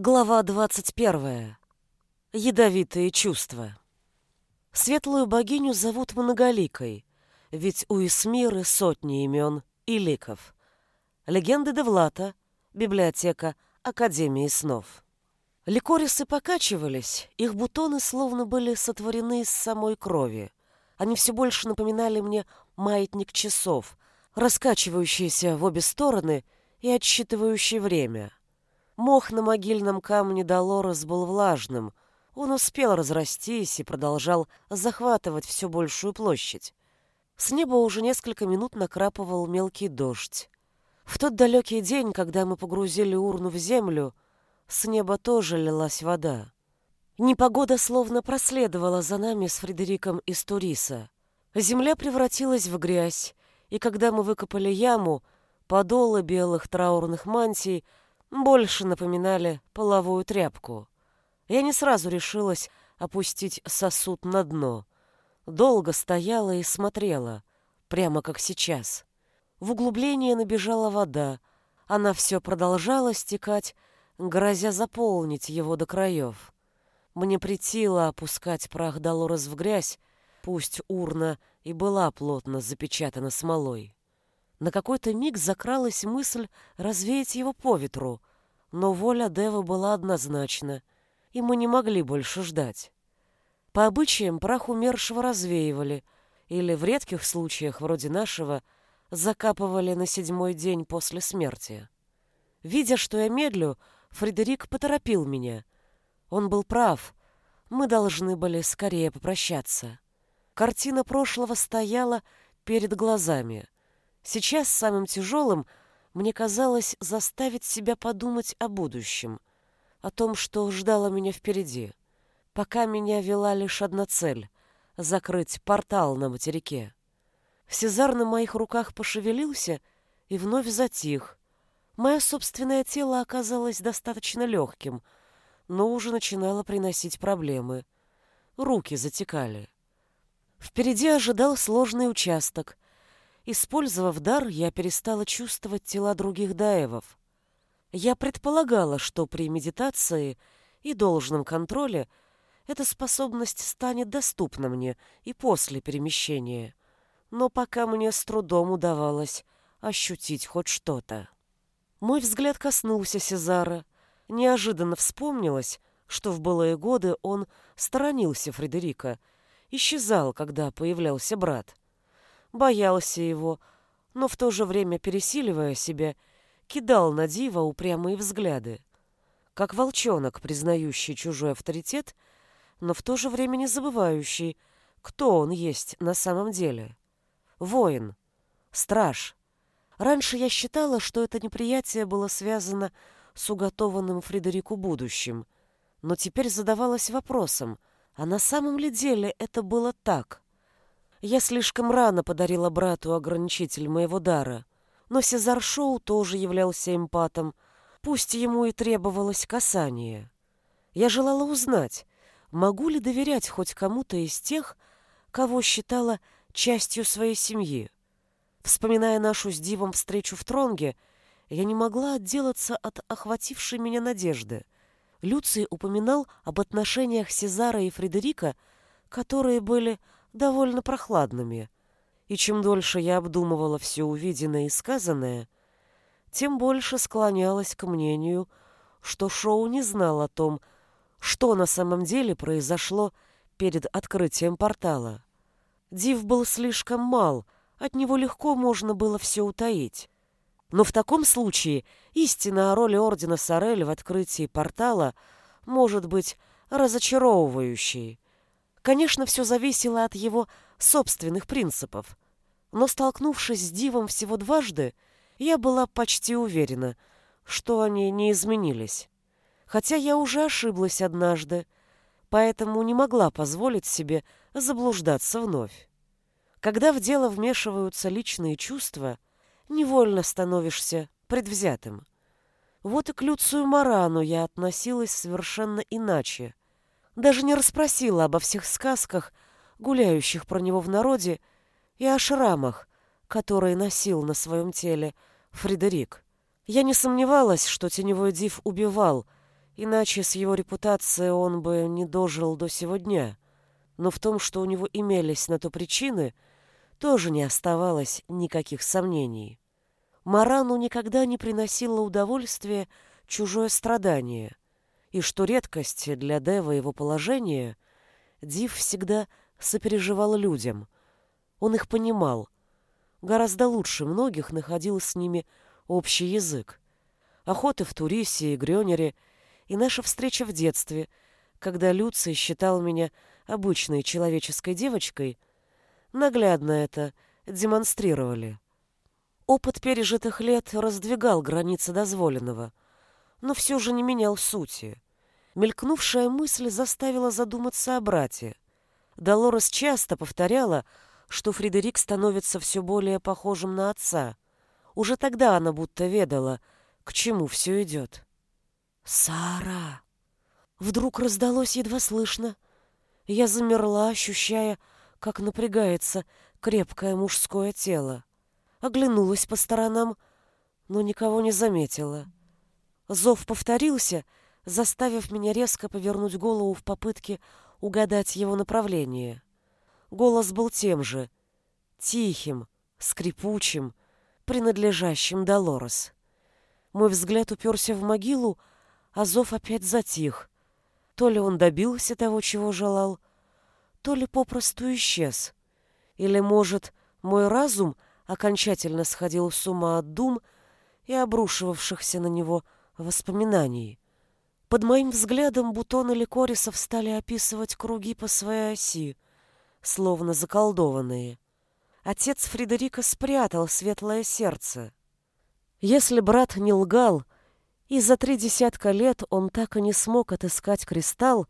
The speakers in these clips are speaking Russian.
Глава 21. Ядовитые чувства. Светлую богиню зовут Многоликой, ведь у Исмиры сотни имен и ликов. Легенды Девлата, библиотека Академии снов. Ликорисы покачивались, их бутоны словно были сотворены из самой крови. Они все больше напоминали мне маятник часов, раскачивающийся в обе стороны и отсчитывающий время — Мох на могильном камне Долорес был влажным. Он успел разрастись и продолжал захватывать все большую площадь. С неба уже несколько минут накрапывал мелкий дождь. В тот далекий день, когда мы погрузили урну в землю, с неба тоже лилась вода. Непогода словно проследовала за нами с Фредериком из Туриса. Земля превратилась в грязь, и когда мы выкопали яму, подолы белых траурных мантий — больше напоминали половую тряпку. Я не сразу решилась опустить сосуд на дно. Долго стояла и смотрела, прямо как сейчас. В углубление набежала вода. Она все продолжала стекать, грозя заполнить его до краев. Мне притило опускать прах Долорес в грязь, пусть урна и была плотно запечатана смолой. На какой-то миг закралась мысль развеять его по ветру, но воля Дева была однозначна, и мы не могли больше ждать. По обычаям прах умершего развеивали, или в редких случаях, вроде нашего, закапывали на седьмой день после смерти. Видя, что я медлю, Фредерик поторопил меня. Он был прав, мы должны были скорее попрощаться. Картина прошлого стояла перед глазами — Сейчас самым тяжелым мне казалось заставить себя подумать о будущем, о том, что ждало меня впереди. Пока меня вела лишь одна цель — закрыть портал на материке. Сезар на моих руках пошевелился и вновь затих. Мое собственное тело оказалось достаточно легким, но уже начинало приносить проблемы. Руки затекали. Впереди ожидал сложный участок — Использовав дар, я перестала чувствовать тела других даевов. Я предполагала, что при медитации и должном контроле эта способность станет доступна мне и после перемещения. Но пока мне с трудом удавалось ощутить хоть что-то. Мой взгляд коснулся Сезара. Неожиданно вспомнилось, что в былые годы он сторонился Фредерика, исчезал, когда появлялся брат боялся его, но в то же время, пересиливая себя, кидал на Дива упрямые взгляды. Как волчонок, признающий чужой авторитет, но в то же время не забывающий, кто он есть на самом деле. Воин, страж. Раньше я считала, что это неприятие было связано с уготованным Фредерику будущим, но теперь задавалась вопросом, а на самом ли деле это было так? Я слишком рано подарила брату ограничитель моего дара, но Сезар Шоу тоже являлся эмпатом, пусть ему и требовалось касание. Я желала узнать, могу ли доверять хоть кому-то из тех, кого считала частью своей семьи. Вспоминая нашу с Дивом встречу в Тронге, я не могла отделаться от охватившей меня надежды. Люций упоминал об отношениях Сезара и Фредерика, которые были довольно прохладными, и чем дольше я обдумывала все увиденное и сказанное, тем больше склонялась к мнению, что Шоу не знал о том, что на самом деле произошло перед открытием портала. Див был слишком мал, от него легко можно было все утаить. Но в таком случае истина о роли Ордена Сорель в открытии портала может быть разочаровывающей. Конечно, все зависело от его собственных принципов. Но столкнувшись с Дивом всего дважды, я была почти уверена, что они не изменились. Хотя я уже ошиблась однажды, поэтому не могла позволить себе заблуждаться вновь. Когда в дело вмешиваются личные чувства, невольно становишься предвзятым. Вот и к Люцию Марану я относилась совершенно иначе, даже не расспросила обо всех сказках, гуляющих про него в народе, и о шрамах, которые носил на своем теле Фредерик. Я не сомневалась, что теневой див убивал, Иначе с его репутацией он бы не дожил до сего дня. Но в том, что у него имелись на то причины, тоже не оставалось никаких сомнений. Марану никогда не приносило удовольствия чужое страдание, и что редкость для Дева его положения, Див всегда сопереживал людям. Он их понимал. Гораздо лучше многих находил с ними общий язык. Охоты в Турисе и Грёнере, и наша встреча в детстве, когда Люций считал меня обычной человеческой девочкой, наглядно это демонстрировали. Опыт пережитых лет раздвигал границы дозволенного, но все же не менял сути. Мелькнувшая мысль заставила задуматься о брате. Долорес часто повторяла, что Фредерик становится все более похожим на отца. Уже тогда она будто ведала, к чему все идет. «Сара!» Вдруг раздалось едва слышно. Я замерла, ощущая, как напрягается крепкое мужское тело. Оглянулась по сторонам, но никого не заметила. Зов повторился, заставив меня резко повернуть голову в попытке угадать его направление. Голос был тем же, тихим, скрипучим, принадлежащим Долорес. Мой взгляд уперся в могилу, а зов опять затих. То ли он добился того, чего желал, то ли попросту исчез. Или, может, мой разум — окончательно сходил с ума от дум и обрушивавшихся на него воспоминаний. Под моим взглядом бутоны ликорисов стали описывать круги по своей оси, словно заколдованные. Отец Фредерика спрятал светлое сердце. Если брат не лгал, и за три десятка лет он так и не смог отыскать кристалл,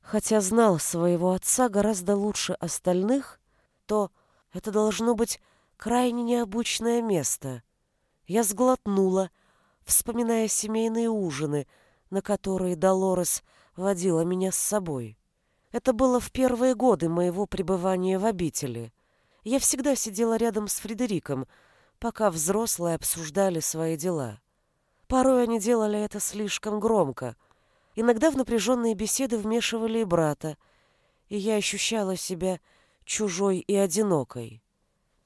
хотя знал своего отца гораздо лучше остальных, то это должно быть крайне необычное место. Я сглотнула, вспоминая семейные ужины, на которые Долорес водила меня с собой. Это было в первые годы моего пребывания в обители. Я всегда сидела рядом с Фредериком, пока взрослые обсуждали свои дела. Порой они делали это слишком громко. Иногда в напряженные беседы вмешивали и брата, и я ощущала себя чужой и одинокой.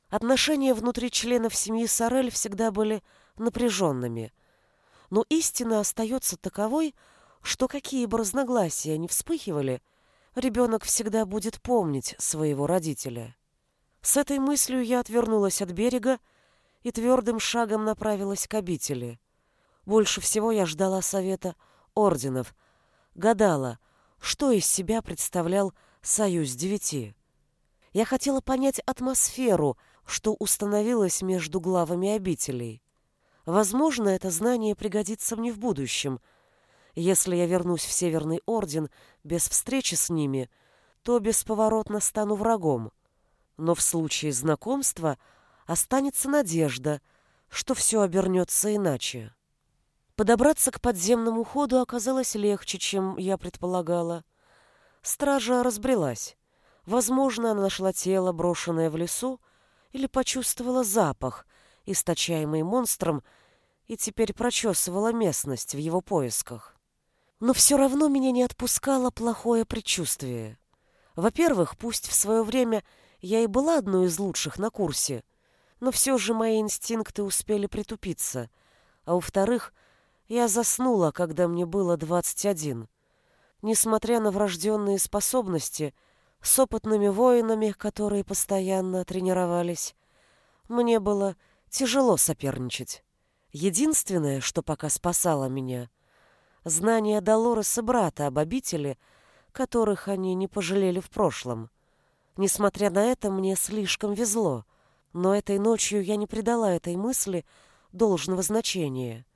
Отношения внутри членов семьи Сорель всегда были напряженными. Но истина остается таковой, что какие бы разногласия ни вспыхивали, ребенок всегда будет помнить своего родителя. С этой мыслью я отвернулась от берега и твердым шагом направилась к обители. Больше всего я ждала совета орденов, гадала, что из себя представлял Союз Девяти. Я хотела понять атмосферу, что установилось между главами обителей. Возможно, это знание пригодится мне в будущем. Если я вернусь в Северный Орден без встречи с ними, то бесповоротно стану врагом. Но в случае знакомства останется надежда, что все обернется иначе. Подобраться к подземному ходу оказалось легче, чем я предполагала. Стража разбрелась. Возможно, она нашла тело, брошенное в лесу, или почувствовала запах, источаемый монстром, и теперь прочесывала местность в его поисках. Но все равно меня не отпускало плохое предчувствие. Во-первых, пусть в свое время я и была одной из лучших на курсе, но все же мои инстинкты успели притупиться, а во-вторых, я заснула, когда мне было двадцать один. Несмотря на врожденные способности — с опытными воинами, которые постоянно тренировались. Мне было тяжело соперничать. Единственное, что пока спасало меня, знание Долореса брата об обители, которых они не пожалели в прошлом. Несмотря на это, мне слишком везло, но этой ночью я не придала этой мысли должного значения.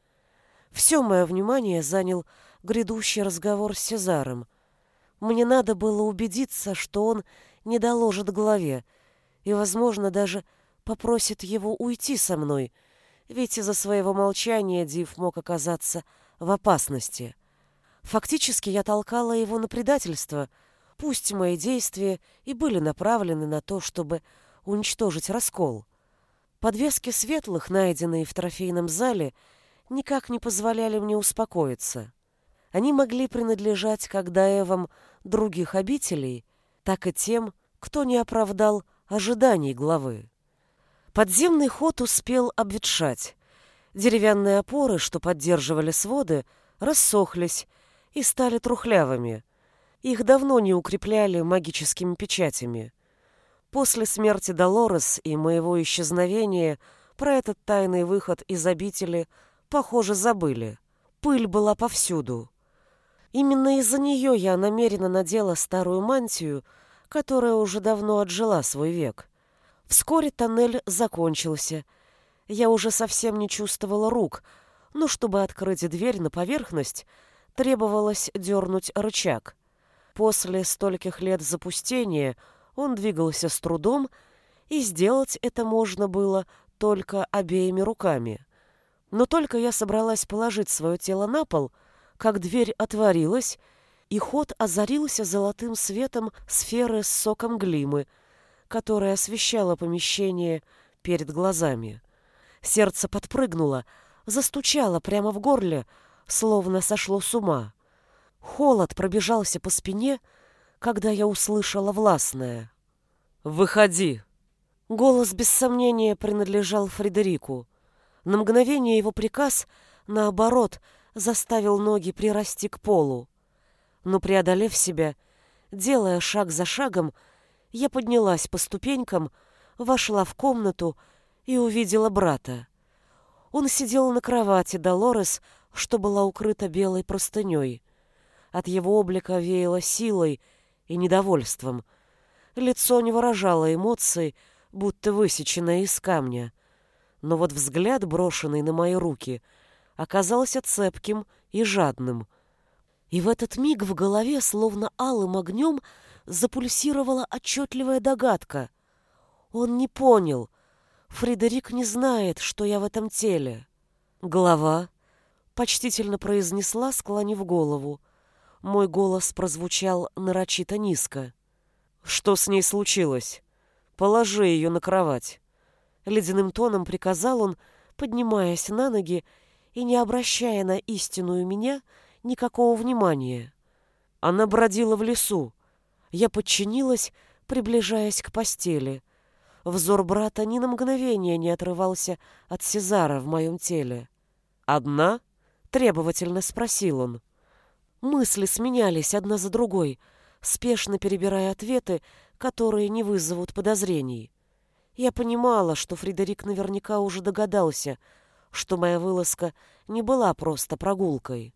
Все мое внимание занял грядущий разговор с Сезаром — мне надо было убедиться, что он не доложит главе и, возможно, даже попросит его уйти со мной, ведь из-за своего молчания Див мог оказаться в опасности. Фактически я толкала его на предательство, пусть мои действия и были направлены на то, чтобы уничтожить раскол. Подвески светлых, найденные в трофейном зале, никак не позволяли мне успокоиться. Они могли принадлежать как даевам других обителей, так и тем, кто не оправдал ожиданий главы. Подземный ход успел обветшать. Деревянные опоры, что поддерживали своды, рассохлись и стали трухлявыми. Их давно не укрепляли магическими печатями. После смерти Долорес и моего исчезновения про этот тайный выход из обители, похоже, забыли. Пыль была повсюду. Именно из-за нее я намеренно надела старую мантию, которая уже давно отжила свой век. Вскоре тоннель закончился. Я уже совсем не чувствовала рук, но чтобы открыть дверь на поверхность, требовалось дернуть рычаг. После стольких лет запустения он двигался с трудом, и сделать это можно было только обеими руками. Но только я собралась положить свое тело на пол, как дверь отворилась, и ход озарился золотым светом сферы с соком глимы — которая освещала помещение перед глазами. Сердце подпрыгнуло, застучало прямо в горле, словно сошло с ума. Холод пробежался по спине, когда я услышала властное. «Выходи!» Голос без сомнения принадлежал Фредерику. На мгновение его приказ, наоборот, заставил ноги прирасти к полу. Но, преодолев себя, делая шаг за шагом, я поднялась по ступенькам, вошла в комнату и увидела брата. Он сидел на кровати Долорес, что была укрыта белой простыней. От его облика веяло силой и недовольством. Лицо не выражало эмоций, будто высеченное из камня. Но вот взгляд, брошенный на мои руки, оказался цепким и жадным. И в этот миг в голове, словно алым огнем, запульсировала отчетливая догадка. Он не понял. Фредерик не знает, что я в этом теле. Голова почтительно произнесла, склонив голову. Мой голос прозвучал нарочито низко. «Что с ней случилось? Положи ее на кровать». Ледяным тоном приказал он, поднимаясь на ноги и не обращая на истинную меня никакого внимания. Она бродила в лесу, я подчинилась, приближаясь к постели. Взор брата ни на мгновение не отрывался от Сезара в моем теле. «Одна?» — требовательно спросил он. Мысли сменялись одна за другой, спешно перебирая ответы, которые не вызовут подозрений. Я понимала, что Фредерик наверняка уже догадался, что моя вылазка не была просто прогулкой.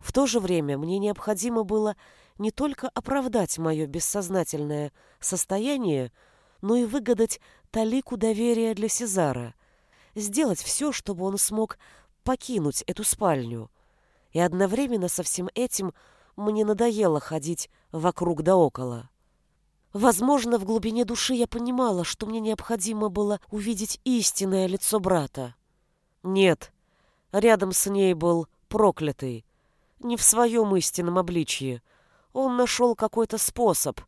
В то же время мне необходимо было не только оправдать мое бессознательное состояние, но и выгадать талику доверия для Сезара, сделать все, чтобы он смог покинуть эту спальню. И одновременно со всем этим мне надоело ходить вокруг да около. Возможно, в глубине души я понимала, что мне необходимо было увидеть истинное лицо брата. Нет, рядом с ней был проклятый, не в своем истинном обличье, он нашел какой-то способ.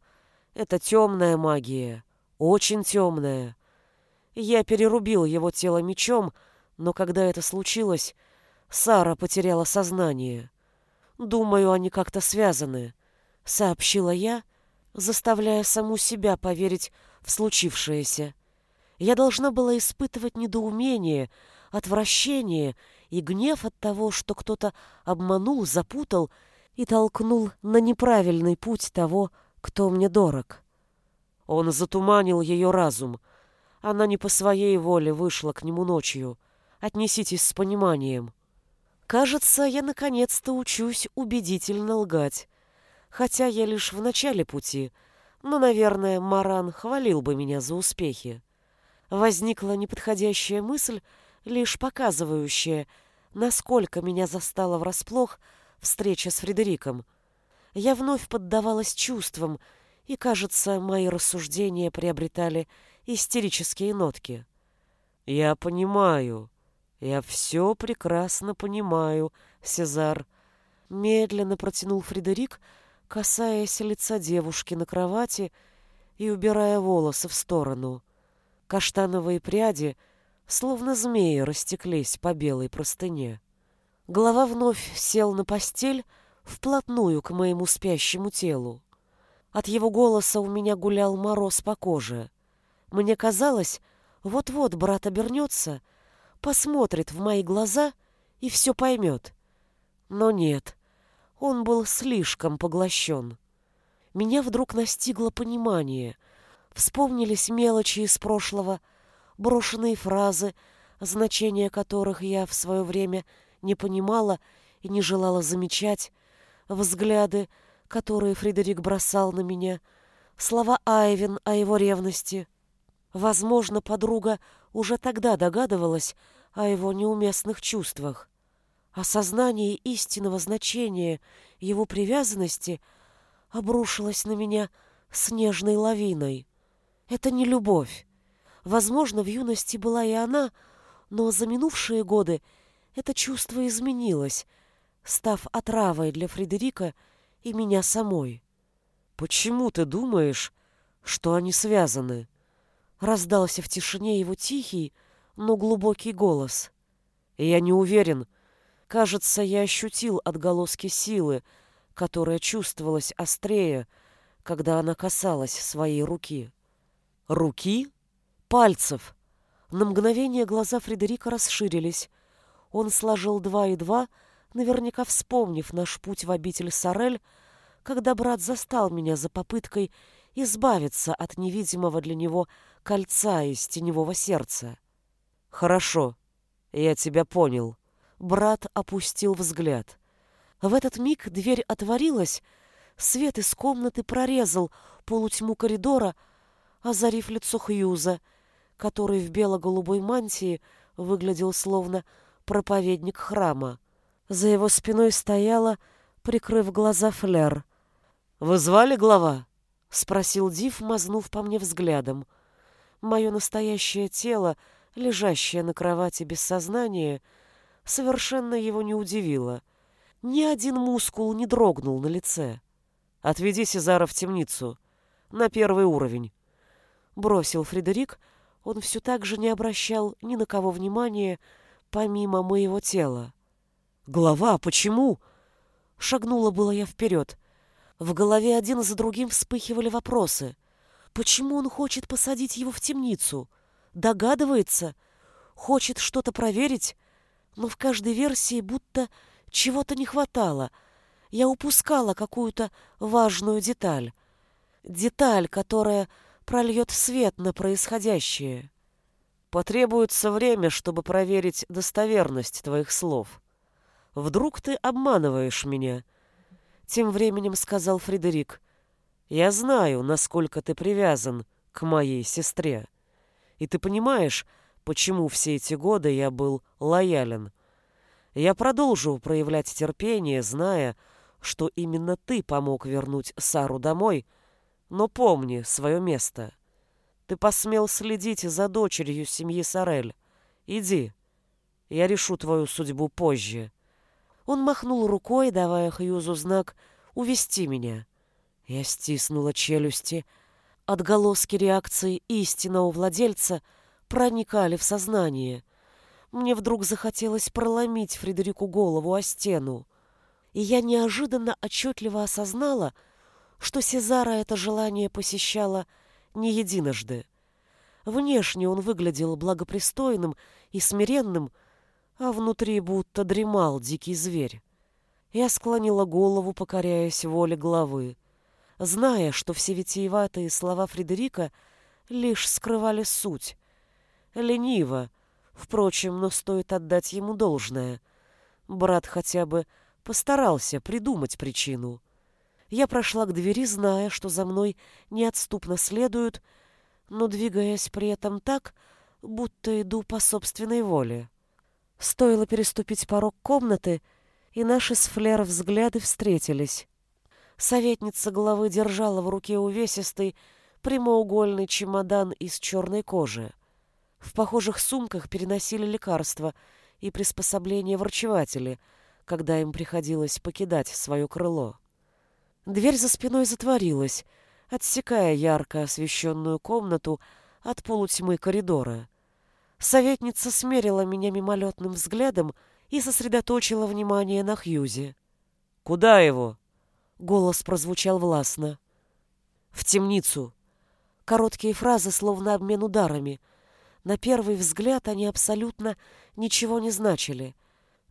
Это темная магия. Очень темная. Я перерубил его тело мечом, но когда это случилось, Сара потеряла сознание. Думаю, они как-то связаны, сообщила я, заставляя саму себя поверить в случившееся. Я должна была испытывать недоумение, отвращение и гнев от того, что кто-то обманул, запутал и толкнул на неправильный путь того, кто мне дорог. Он затуманил ее разум. Она не по своей воле вышла к нему ночью. Отнеситесь с пониманием. Кажется, я наконец-то учусь убедительно лгать. Хотя я лишь в начале пути, но, наверное, Маран хвалил бы меня за успехи. Возникла неподходящая мысль, лишь показывающая, насколько меня застало врасплох встреча с Фредериком. Я вновь поддавалась чувствам, и, кажется, мои рассуждения приобретали истерические нотки. «Я понимаю, я все прекрасно понимаю, Сезар», — медленно протянул Фредерик, касаясь лица девушки на кровати и убирая волосы в сторону. Каштановые пряди, словно змеи, растеклись по белой простыне. Глава вновь сел на постель, вплотную к моему спящему телу. От его голоса у меня гулял мороз по коже. Мне казалось, вот-вот брат обернется, посмотрит в мои глаза и все поймет. Но нет, он был слишком поглощен. Меня вдруг настигло понимание. Вспомнились мелочи из прошлого, брошенные фразы, значения которых я в свое время не понимала и не желала замечать, взгляды, которые Фредерик бросал на меня, слова Айвен о его ревности. Возможно, подруга уже тогда догадывалась о его неуместных чувствах. Осознание истинного значения его привязанности обрушилось на меня снежной лавиной. Это не любовь. Возможно, в юности была и она, но за минувшие годы это чувство изменилось, став отравой для Фредерика и меня самой. «Почему ты думаешь, что они связаны?» Раздался в тишине его тихий, но глубокий голос. «Я не уверен. Кажется, я ощутил отголоски силы, которая чувствовалась острее, когда она касалась своей руки. Руки? Пальцев!» На мгновение глаза Фредерика расширились. Он сложил два и два, наверняка вспомнив наш путь в обитель Сорель, когда брат застал меня за попыткой избавиться от невидимого для него кольца из теневого сердца. «Хорошо, я тебя понял». Брат опустил взгляд. В этот миг дверь отворилась, свет из комнаты прорезал полутьму коридора, озарив лицо Хьюза — который в бело-голубой мантии выглядел словно проповедник храма. За его спиной стояла, прикрыв глаза, флер. «Вы звали глава?» — спросил Див, мазнув по мне взглядом. Мое настоящее тело, лежащее на кровати без сознания, совершенно его не удивило. Ни один мускул не дрогнул на лице. «Отведи Сезара в темницу, на первый уровень», — бросил Фредерик, — он все так же не обращал ни на кого внимания, помимо моего тела. «Глава, почему?» Шагнула было я вперед. В голове один за другим вспыхивали вопросы. Почему он хочет посадить его в темницу? Догадывается? Хочет что-то проверить? Но в каждой версии будто чего-то не хватало. Я упускала какую-то важную деталь. Деталь, которая прольет свет на происходящее. Потребуется время, чтобы проверить достоверность твоих слов. Вдруг ты обманываешь меня? Тем временем сказал Фредерик. Я знаю, насколько ты привязан к моей сестре. И ты понимаешь, почему все эти годы я был лоялен. Я продолжу проявлять терпение, зная, что именно ты помог вернуть Сару домой — но помни свое место. Ты посмел следить за дочерью семьи Сорель. Иди, я решу твою судьбу позже. Он махнул рукой, давая Хьюзу знак «увести меня». Я стиснула челюсти. Отголоски реакции истинного владельца проникали в сознание. Мне вдруг захотелось проломить Фредерику голову о стену. И я неожиданно отчетливо осознала — что Сезара это желание посещало не единожды. Внешне он выглядел благопристойным и смиренным, а внутри будто дремал дикий зверь. Я склонила голову, покоряясь воле главы, зная, что все витиеватые слова Фредерика лишь скрывали суть. Лениво, впрочем, но стоит отдать ему должное. Брат хотя бы постарался придумать причину. Я прошла к двери, зная, что за мной неотступно следуют, но двигаясь при этом так, будто иду по собственной воле. Стоило переступить порог комнаты, и наши с Флер взгляды встретились. Советница главы держала в руке увесистый прямоугольный чемодан из черной кожи. В похожих сумках переносили лекарства и приспособления врачеватели, когда им приходилось покидать свое крыло. Дверь за спиной затворилась, отсекая ярко освещенную комнату от полутьмы коридора. Советница смерила меня мимолетным взглядом и сосредоточила внимание на Хьюзе. «Куда его?» Голос прозвучал властно. «В темницу». Короткие фразы, словно обмен ударами. На первый взгляд они абсолютно ничего не значили.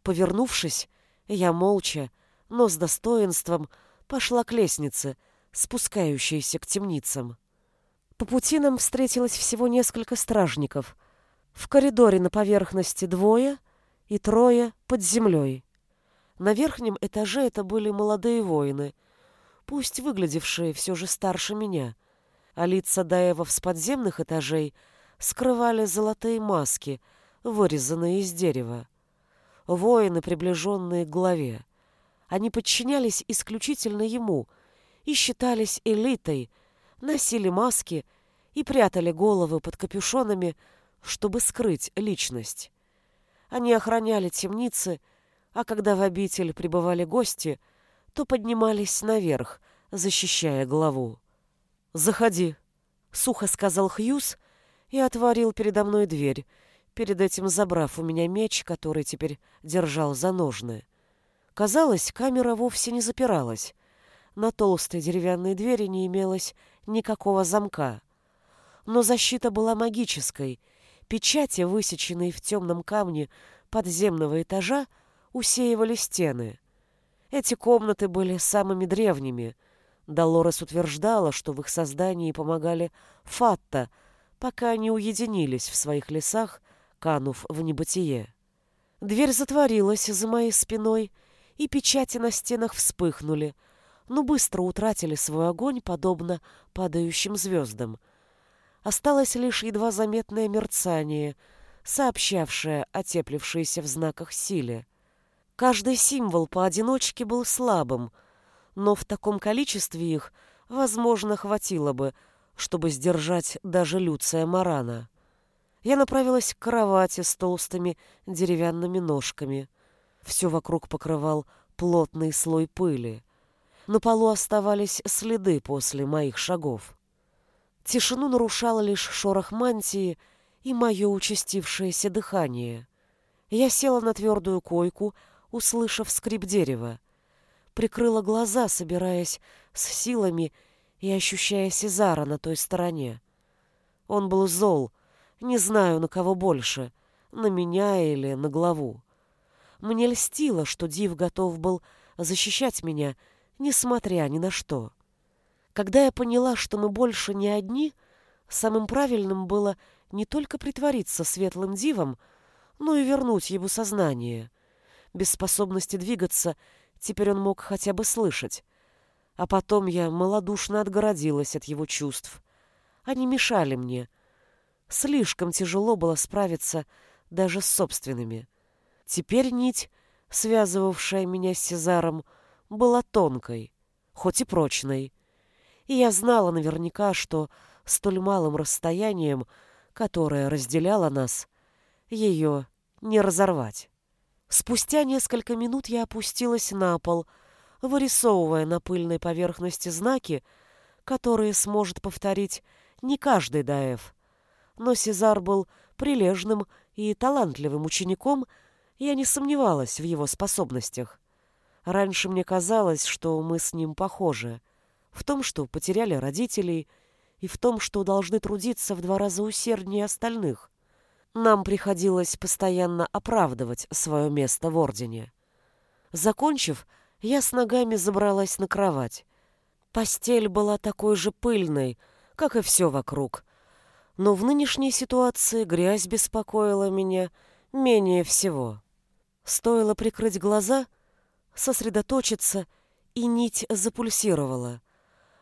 Повернувшись, я молча, но с достоинством пошла к лестнице, спускающейся к темницам. По пути нам встретилось всего несколько стражников. В коридоре на поверхности двое и трое под землей. На верхнем этаже это были молодые воины, пусть выглядевшие все же старше меня, а лица даевов с подземных этажей скрывали золотые маски, вырезанные из дерева. Воины, приближенные к главе. Они подчинялись исключительно ему и считались элитой, носили маски и прятали головы под капюшонами, чтобы скрыть личность. Они охраняли темницы, а когда в обитель прибывали гости, то поднимались наверх, защищая главу. «Заходи», — сухо сказал Хьюз и отворил передо мной дверь, перед этим забрав у меня меч, который теперь держал за ножны. Казалось, камера вовсе не запиралась. На толстой деревянной двери не имелось никакого замка. Но защита была магической. Печати, высеченные в темном камне подземного этажа, усеивали стены. Эти комнаты были самыми древними. Долорес утверждала, что в их создании помогали Фатта, пока они уединились в своих лесах, канув в небытие. Дверь затворилась за моей спиной, и печати на стенах вспыхнули, но быстро утратили свой огонь, подобно падающим звездам. Осталось лишь едва заметное мерцание, сообщавшее о теплившейся в знаках силе. Каждый символ поодиночке был слабым, но в таком количестве их, возможно, хватило бы, чтобы сдержать даже Люция Марана. Я направилась к кровати с толстыми деревянными ножками. Все вокруг покрывал плотный слой пыли. На полу оставались следы после моих шагов. Тишину нарушало лишь шорох мантии и мое участившееся дыхание. Я села на твердую койку, услышав скрип дерева. Прикрыла глаза, собираясь с силами и ощущая Сезара на той стороне. Он был зол, не знаю, на кого больше, на меня или на главу. Мне льстило, что Див готов был защищать меня, несмотря ни на что. Когда я поняла, что мы больше не одни, самым правильным было не только притвориться светлым Дивом, но и вернуть ему сознание. Без способности двигаться теперь он мог хотя бы слышать. А потом я малодушно отгородилась от его чувств. Они мешали мне. Слишком тяжело было справиться даже с собственными. Теперь нить, связывавшая меня с Сезаром, была тонкой, хоть и прочной. И я знала наверняка, что столь малым расстоянием, которое разделяло нас, ее не разорвать. Спустя несколько минут я опустилась на пол, вырисовывая на пыльной поверхности знаки, которые сможет повторить не каждый Даэф. Но Сезар был прилежным и талантливым учеником, я не сомневалась в его способностях. Раньше мне казалось, что мы с ним похожи. В том, что потеряли родителей, и в том, что должны трудиться в два раза усерднее остальных. Нам приходилось постоянно оправдывать свое место в Ордене. Закончив, я с ногами забралась на кровать. Постель была такой же пыльной, как и все вокруг. Но в нынешней ситуации грязь беспокоила меня менее всего. Стоило прикрыть глаза, сосредоточиться, и нить запульсировала.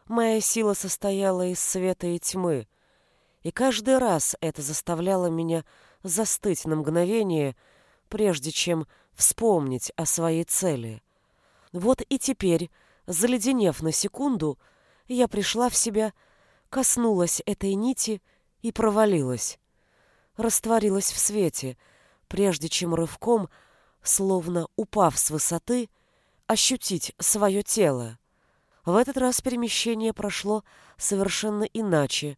Моя сила состояла из света и тьмы, и каждый раз это заставляло меня застыть на мгновение, прежде чем вспомнить о своей цели. Вот и теперь, заледенев на секунду, я пришла в себя, коснулась этой нити и провалилась. Растворилась в свете, прежде чем рывком, словно упав с высоты, ощутить свое тело. В этот раз перемещение прошло совершенно иначе,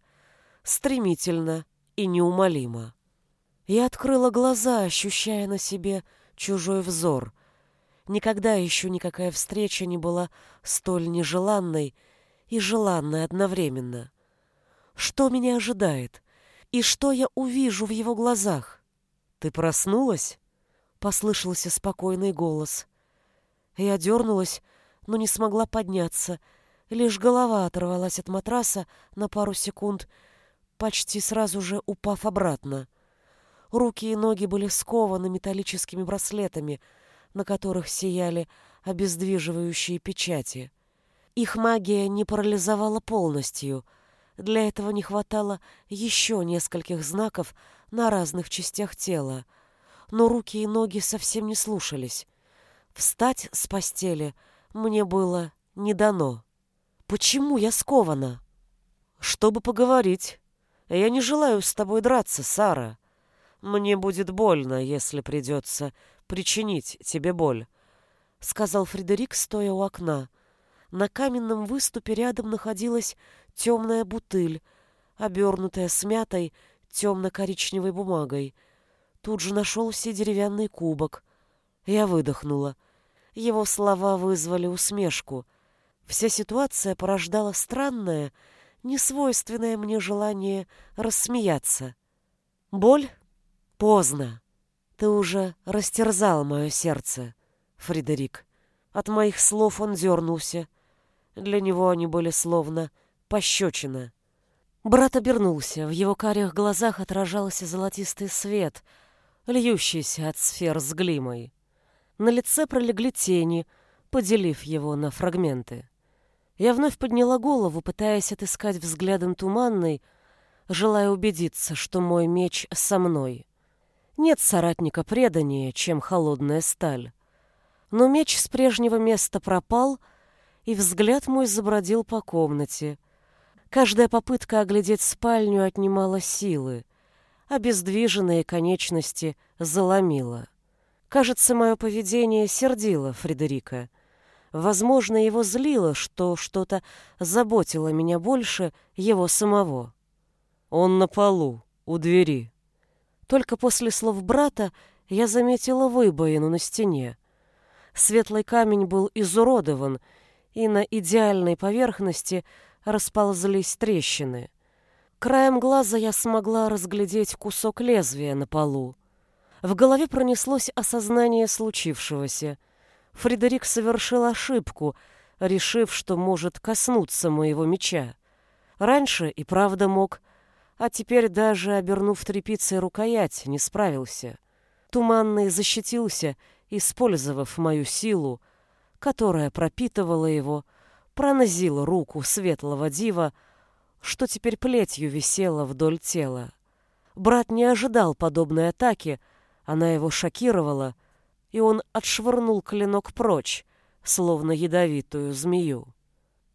стремительно и неумолимо. Я открыла глаза, ощущая на себе чужой взор. Никогда еще никакая встреча не была столь нежеланной и желанной одновременно. Что меня ожидает? И что я увижу в его глазах? «Ты проснулась?» — послышался спокойный голос. Я дернулась, но не смогла подняться. Лишь голова оторвалась от матраса на пару секунд, почти сразу же упав обратно. Руки и ноги были скованы металлическими браслетами, на которых сияли обездвиживающие печати. Их магия не парализовала полностью. Для этого не хватало еще нескольких знаков на разных частях тела. Но руки и ноги совсем не слушались. Встать с постели мне было не дано. Почему я скована? Чтобы поговорить. Я не желаю с тобой драться, Сара. Мне будет больно, если придется причинить тебе боль, сказал Фредерик, стоя у окна. На каменном выступе рядом находилась темная бутыль, обернутая смятой темно-коричневой бумагой. Тут же нашелся деревянный кубок. Я выдохнула. Его слова вызвали усмешку. Вся ситуация порождала странное, несвойственное мне желание рассмеяться. Боль? Поздно. Ты уже растерзал мое сердце, Фредерик. От моих слов он дернулся. Для него они были словно пощечина. Брат обернулся. В его карих глазах отражался золотистый свет, льющийся от сфер с глимой. На лице пролегли тени, поделив его на фрагменты. Я вновь подняла голову, пытаясь отыскать взглядом туманный, желая убедиться, что мой меч со мной. Нет соратника преданнее, чем холодная сталь. Но меч с прежнего места пропал, и взгляд мой забродил по комнате. Каждая попытка оглядеть спальню отнимала силы, обездвиженные конечности заломила. Кажется, мое поведение сердило Фредерика. Возможно, его злило, что что-то заботило меня больше его самого. Он на полу, у двери. Только после слов брата я заметила выбоину на стене. Светлый камень был изуродован, и на идеальной поверхности расползлись трещины. Краем глаза я смогла разглядеть кусок лезвия на полу. В голове пронеслось осознание случившегося. Фредерик совершил ошибку, решив, что может коснуться моего меча. Раньше и правда мог, а теперь даже, обернув тряпицей рукоять, не справился. Туманный защитился, использовав мою силу, которая пропитывала его, пронзила руку светлого дива, что теперь плетью висела вдоль тела. Брат не ожидал подобной атаки, она его шокировала, и он отшвырнул клинок прочь, словно ядовитую змею.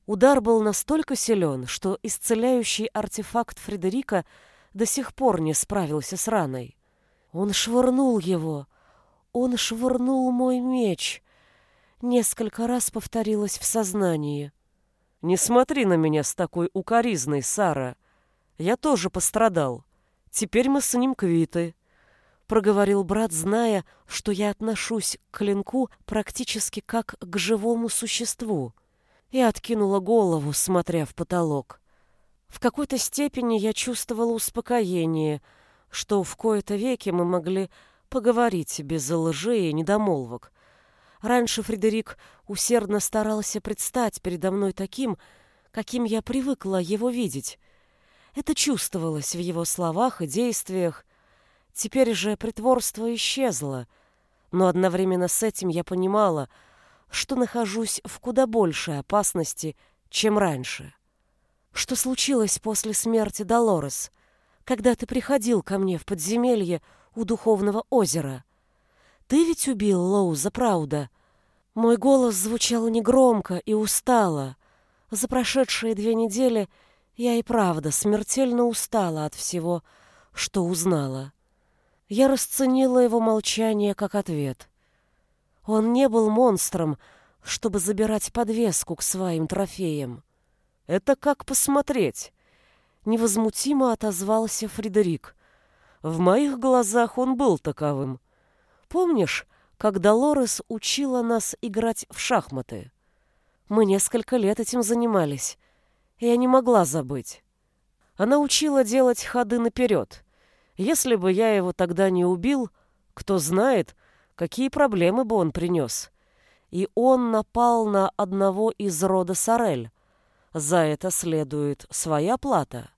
Удар был настолько силен, что исцеляющий артефакт Фредерика до сих пор не справился с раной. Он швырнул его. Он швырнул мой меч. Несколько раз повторилось в сознании. «Не смотри на меня с такой укоризной, Сара. Я тоже пострадал. Теперь мы с ним квиты», — проговорил брат, зная, что я отношусь к клинку практически как к живому существу и откинула голову, смотря в потолок. В какой-то степени я чувствовала успокоение, что в кои-то веки мы могли поговорить без лжи и недомолвок. Раньше Фредерик усердно старался предстать передо мной таким, каким я привыкла его видеть. Это чувствовалось в его словах и действиях. Теперь же притворство исчезло, но одновременно с этим я понимала — что нахожусь в куда большей опасности, чем раньше. Что случилось после смерти Долорес, когда ты приходил ко мне в подземелье у Духовного озера? Ты ведь убил Лоуза Прауда. Мой голос звучал негромко и устало. За прошедшие две недели я и правда смертельно устала от всего, что узнала. Я расценила его молчание как ответ. Он не был монстром, чтобы забирать подвеску к своим трофеям. Это как посмотреть. Невозмутимо отозвался Фредерик. В моих глазах он был таковым. Помнишь, когда Лорес учила нас играть в шахматы. Мы несколько лет этим занимались. Я не могла забыть. Она учила делать ходы наперед. Если бы я его тогда не убил, кто знает, какие проблемы бы он принес. И он напал на одного из рода Сорель. За это следует своя плата.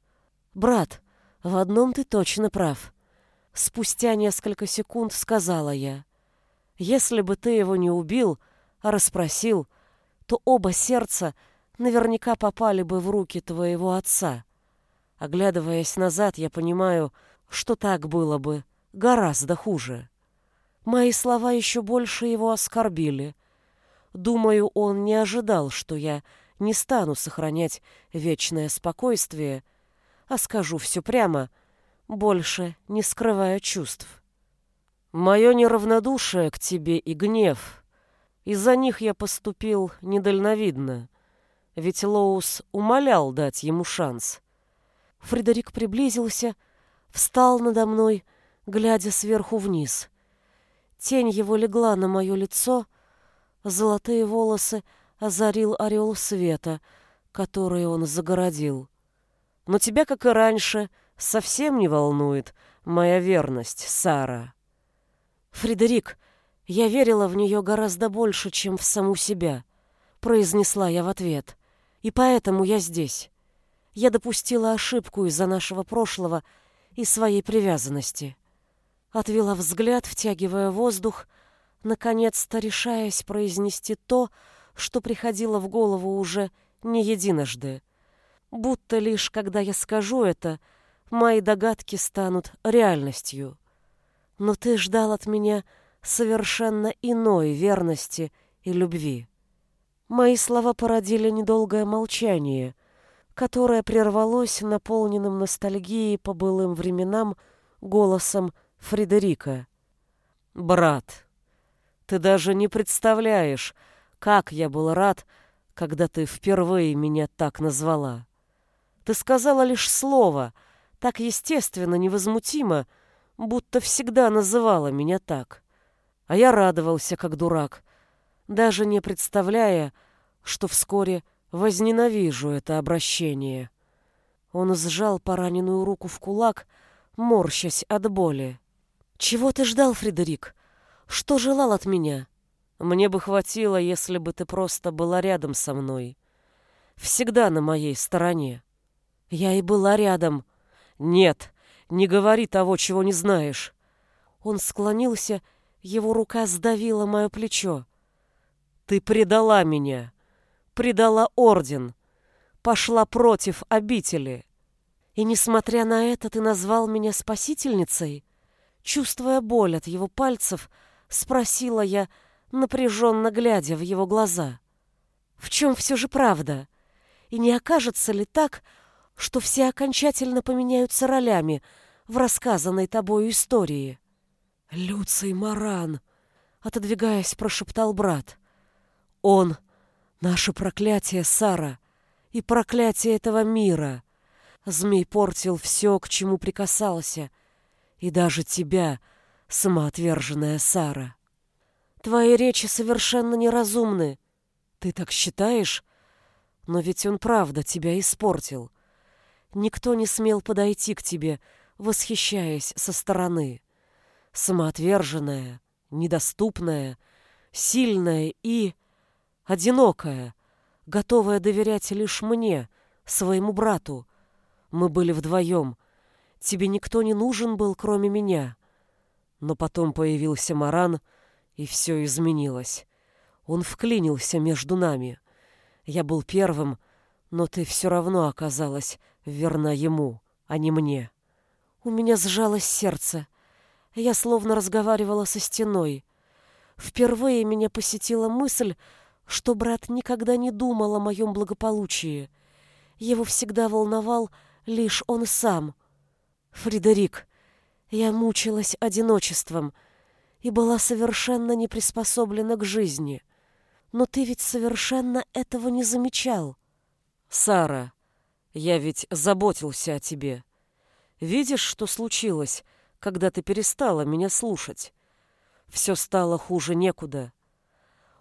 Брат, в одном ты точно прав. Спустя несколько секунд сказала я. Если бы ты его не убил, а расспросил, то оба сердца наверняка попали бы в руки твоего отца. Оглядываясь назад, я понимаю, что так было бы гораздо хуже. Мои слова еще больше его оскорбили. Думаю, он не ожидал, что я не стану сохранять вечное спокойствие, а скажу все прямо, больше не скрывая чувств. Мое неравнодушие к тебе и гнев. Из-за них я поступил недальновидно. Ведь Лоус умолял дать ему шанс. Фредерик приблизился, встал надо мной, глядя сверху вниз. Тень его легла на мое лицо, золотые волосы озарил орел света, который он загородил. Но тебя, как и раньше, совсем не волнует моя верность, Сара. «Фредерик, я верила в нее гораздо больше, чем в саму себя», — произнесла я в ответ. «И поэтому я здесь. Я допустила ошибку из-за нашего прошлого и своей привязанности». Отвела взгляд, втягивая воздух, наконец-то решаясь произнести то, что приходило в голову уже не единожды. Будто лишь когда я скажу это, мои догадки станут реальностью но ты ждал от меня совершенно иной верности и любви. Мои слова породили недолгое молчание, которое прервалось наполненным ностальгией по былым временам голосом Фредерика. «Брат, ты даже не представляешь, как я был рад, когда ты впервые меня так назвала. Ты сказала лишь слово, так естественно, невозмутимо, будто всегда называла меня так. А я радовался, как дурак, даже не представляя, что вскоре возненавижу это обращение. Он сжал пораненную руку в кулак, морщась от боли. «Чего ты ждал, Фредерик? Что желал от меня?» «Мне бы хватило, если бы ты просто была рядом со мной. Всегда на моей стороне». «Я и была рядом». «Нет, не говори того, чего не знаешь. Он склонился, его рука сдавила мое плечо. Ты предала меня, предала орден, пошла против обители. И несмотря на это, ты назвал меня спасительницей? Чувствуя боль от его пальцев, спросила я, напряженно глядя в его глаза. В чем все же правда? И не окажется ли так, что все окончательно поменяются ролями в рассказанной тобою истории. «Люций Маран!» — отодвигаясь, прошептал брат. «Он — наше проклятие, Сара, и проклятие этого мира. Змей портил все, к чему прикасался, и даже тебя, самоотверженная Сара. Твои речи совершенно неразумны. Ты так считаешь? Но ведь он правда тебя испортил. Никто не смел подойти к тебе, восхищаясь со стороны. Самоотверженная, недоступная, сильная и одинокая, готовая доверять лишь мне, своему брату. Мы были вдвоем. Тебе никто не нужен был, кроме меня. Но потом появился Маран, и все изменилось. Он вклинился между нами. Я был первым, но ты все равно оказалась верна ему, а не мне. У меня сжалось сердце. Я словно разговаривала со стеной. Впервые меня посетила мысль, что брат никогда не думал о моем благополучии. Его всегда волновал лишь он сам. Фредерик, я мучилась одиночеством и была совершенно не приспособлена к жизни. Но ты ведь совершенно этого не замечал. Сара, я ведь заботился о тебе. Видишь, что случилось, когда ты перестала меня слушать? Все стало хуже некуда.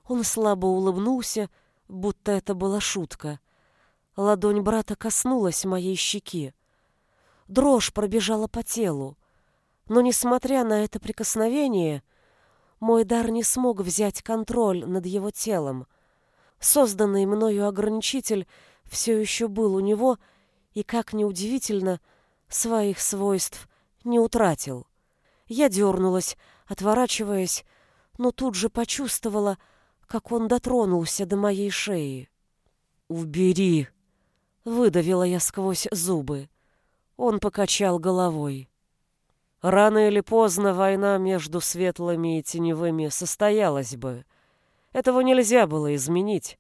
Он слабо улыбнулся, будто это была шутка. Ладонь брата коснулась моей щеки. Дрожь пробежала по телу. Но, несмотря на это прикосновение, мой дар не смог взять контроль над его телом. Созданный мною ограничитель все еще был у него, и, как ни удивительно, своих свойств не утратил. Я дернулась, отворачиваясь, но тут же почувствовала, как он дотронулся до моей шеи. «Убери!» — выдавила я сквозь зубы. Он покачал головой. Рано или поздно война между светлыми и теневыми состоялась бы. Этого нельзя было изменить,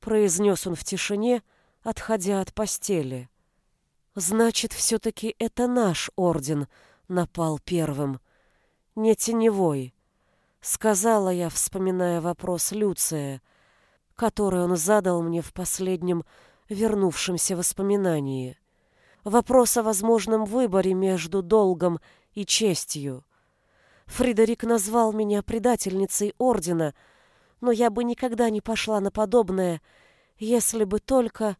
произнес он в тишине, отходя от постели. Значит, все-таки это наш орден напал первым, не теневой, сказала я, вспоминая вопрос Люция, который он задал мне в последнем вернувшемся воспоминании. Вопрос о возможном выборе между долгом и честью. Фридерик назвал меня предательницей ордена, но я бы никогда не пошла на подобное, если бы только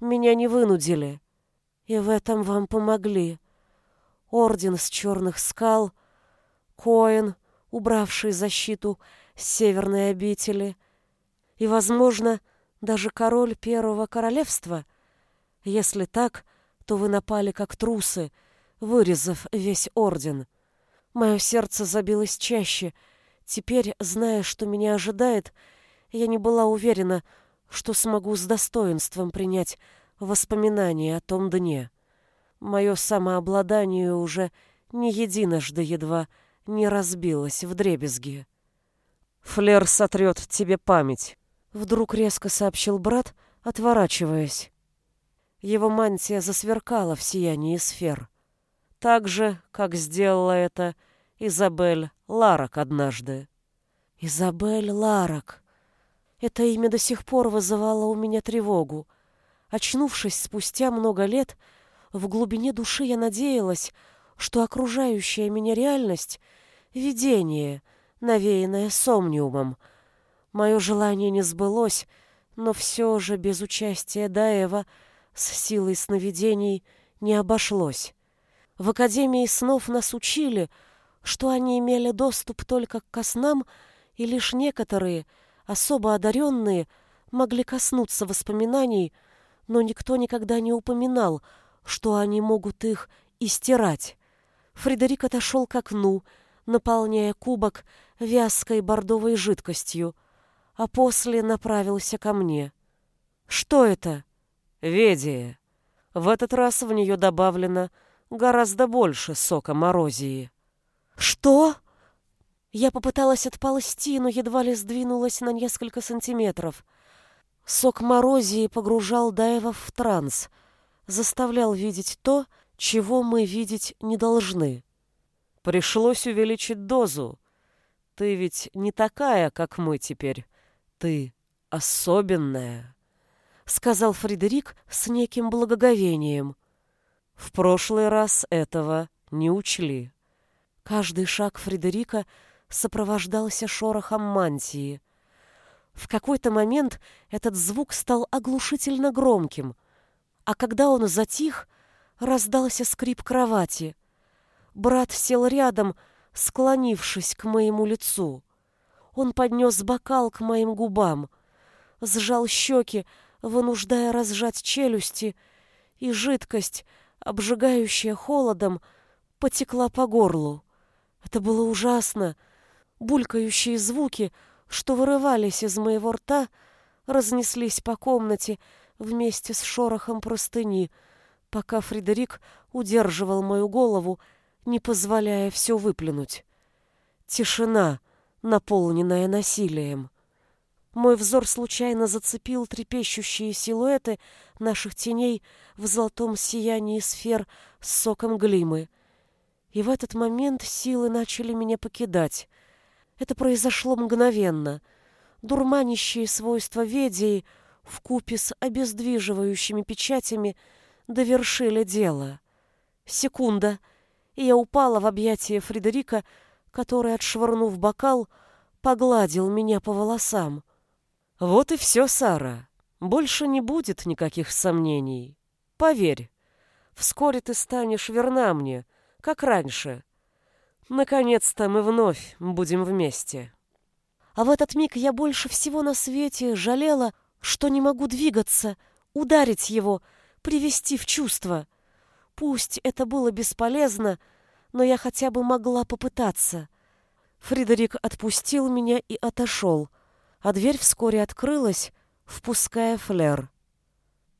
меня не вынудили. И в этом вам помогли. Орден с черных скал, Коэн, убравший защиту северной обители, и, возможно, даже король первого королевства. Если так, то вы напали как трусы — вырезав весь орден. Мое сердце забилось чаще. Теперь, зная, что меня ожидает, я не была уверена, что смогу с достоинством принять воспоминания о том дне. Мое самообладание уже не единожды едва не разбилось в дребезги. «Флер сотрет тебе память», — вдруг резко сообщил брат, отворачиваясь. Его мантия засверкала в сиянии сфер так же, как сделала это Изабель Ларок однажды. Изабель Ларок. Это имя до сих пор вызывало у меня тревогу. Очнувшись спустя много лет, в глубине души я надеялась, что окружающая меня реальность — видение, навеянное сомниумом. Мое желание не сбылось, но все же без участия Даева с силой сновидений не обошлось. В Академии снов нас учили, что они имели доступ только к снам, и лишь некоторые, особо одаренные, могли коснуться воспоминаний, но никто никогда не упоминал, что они могут их и стирать. Фредерик отошел к окну, наполняя кубок вязкой бордовой жидкостью, а после направился ко мне. «Что это?» «Ведия. В этот раз в нее добавлено гораздо больше сока морозии. «Что?» Я попыталась отползти, но едва ли сдвинулась на несколько сантиметров. Сок морозии погружал Даева в транс, заставлял видеть то, чего мы видеть не должны. Пришлось увеличить дозу. Ты ведь не такая, как мы теперь. Ты особенная, — сказал Фредерик с неким благоговением. В прошлый раз этого не учли. Каждый шаг Фредерика сопровождался шорохом мантии. В какой-то момент этот звук стал оглушительно громким, а когда он затих, раздался скрип кровати. Брат сел рядом, склонившись к моему лицу. Он поднес бокал к моим губам, сжал щеки, вынуждая разжать челюсти, и жидкость, обжигающая холодом, потекла по горлу. Это было ужасно. Булькающие звуки, что вырывались из моего рта, разнеслись по комнате вместе с шорохом простыни, пока Фредерик удерживал мою голову, не позволяя все выплюнуть. Тишина, наполненная насилием. Мой взор случайно зацепил трепещущие силуэты наших теней в золотом сиянии сфер с соком глимы. И в этот момент силы начали меня покидать. Это произошло мгновенно. Дурманящие свойства ведии вкупе с обездвиживающими печатями довершили дело. Секунда, и я упала в объятия Фредерика, который, отшвырнув бокал, погладил меня по волосам. «Вот и все, Сара. Больше не будет никаких сомнений. Поверь, вскоре ты станешь верна мне, как раньше. Наконец-то мы вновь будем вместе». А в этот миг я больше всего на свете жалела, что не могу двигаться, ударить его, привести в чувство. Пусть это было бесполезно, но я хотя бы могла попытаться. Фридерик отпустил меня и отошел, а дверь вскоре открылась, впуская флер.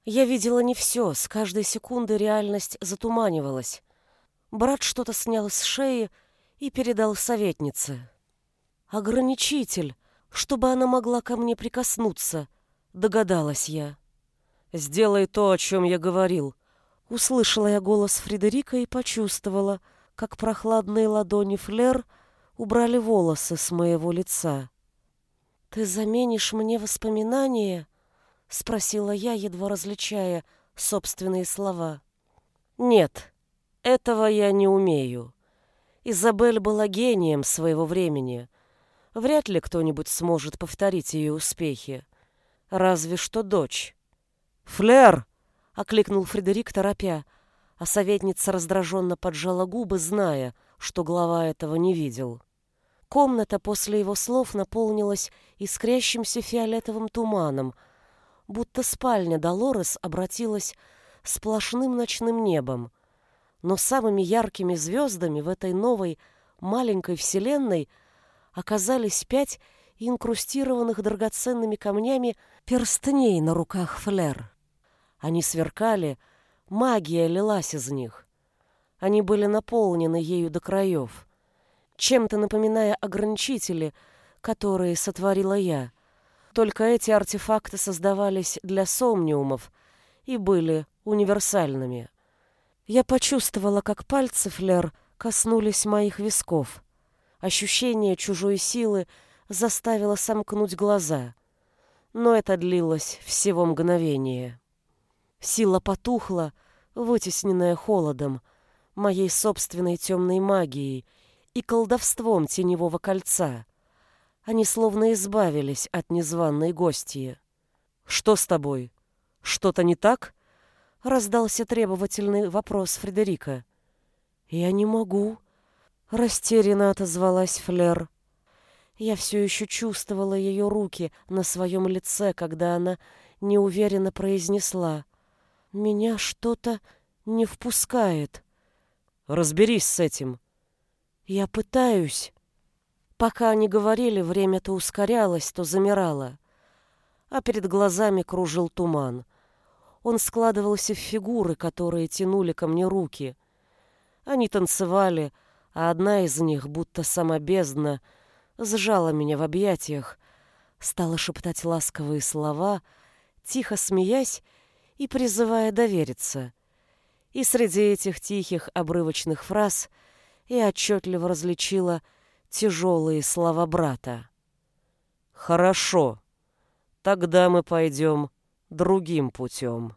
Я видела не все, с каждой секунды реальность затуманивалась. Брат что-то снял с шеи и передал советнице. Ограничитель, чтобы она могла ко мне прикоснуться, догадалась я. Сделай то, о чем я говорил. Услышала я голос Фредерика и почувствовала, как прохладные ладони Флер убрали волосы с моего лица. Ты заменишь мне воспоминания? спросила я, едва различая собственные слова. Нет, этого я не умею. Изабель была гением своего времени. Вряд ли кто-нибудь сможет повторить ее успехи. Разве что дочь. «Флер!» — окликнул Фредерик, торопя, а советница раздраженно поджала губы, зная, что глава этого не видел. Комната после его слов наполнилась искрящимся фиолетовым туманом, будто спальня Долорес обратилась сплошным ночным небом. Но самыми яркими звездами в этой новой маленькой вселенной — оказались пять инкрустированных драгоценными камнями перстней на руках Флер. Они сверкали, магия лилась из них. Они были наполнены ею до краев, чем-то напоминая ограничители, которые сотворила я. Только эти артефакты создавались для сомниумов и были универсальными. Я почувствовала, как пальцы Флер коснулись моих висков. Ощущение чужой силы заставило сомкнуть глаза. Но это длилось всего мгновение. Сила потухла, вытесненная холодом, моей собственной темной магией и колдовством теневого кольца. Они словно избавились от незваной гостьи. «Что с тобой? Что-то не так?» — раздался требовательный вопрос Фредерика. «Я не могу», Растерянно отозвалась Флер. Я все еще чувствовала ее руки на своем лице, когда она неуверенно произнесла. «Меня что-то не впускает». «Разберись с этим». «Я пытаюсь». Пока они говорили, время то ускорялось, то замирало. А перед глазами кружил туман. Он складывался в фигуры, которые тянули ко мне руки. Они танцевали, а одна из них, будто сама бездна, сжала меня в объятиях, стала шептать ласковые слова, тихо смеясь и призывая довериться. И среди этих тихих обрывочных фраз я отчетливо различила тяжелые слова брата. «Хорошо, тогда мы пойдем другим путем».